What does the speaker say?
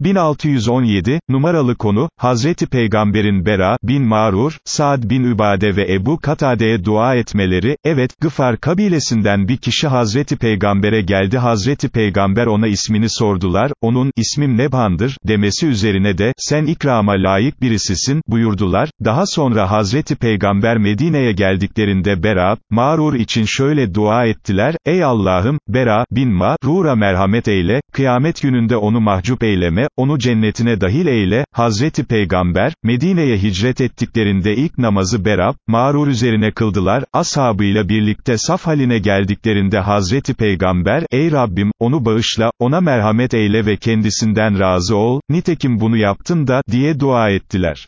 1617, numaralı konu, Hazreti Peygamberin Bera, bin Marur, Saad bin Übade ve Ebu Katade'ye dua etmeleri, evet, Gıfar kabilesinden bir kişi Hazreti Peygamber'e geldi. Hazreti Peygamber ona ismini sordular, onun, ismim Nebhan'dır, demesi üzerine de, sen ikrama layık birisisin, buyurdular, daha sonra Hazreti Peygamber Medine'ye geldiklerinde Bera, Marur için şöyle dua ettiler, ey Allah'ım, Bera, bin Marur'a merhamet eyle, kıyamet gününde onu mahcup eyleme, onu cennetine dahil eyle, Hazreti Peygamber, Medine'ye hicret ettiklerinde ilk namazı Berab, mağrur üzerine kıldılar, ashabıyla birlikte saf haline geldiklerinde Hazreti Peygamber, ey Rabbim, onu bağışla, ona merhamet eyle ve kendisinden razı ol, nitekim bunu yaptın da, diye dua ettiler.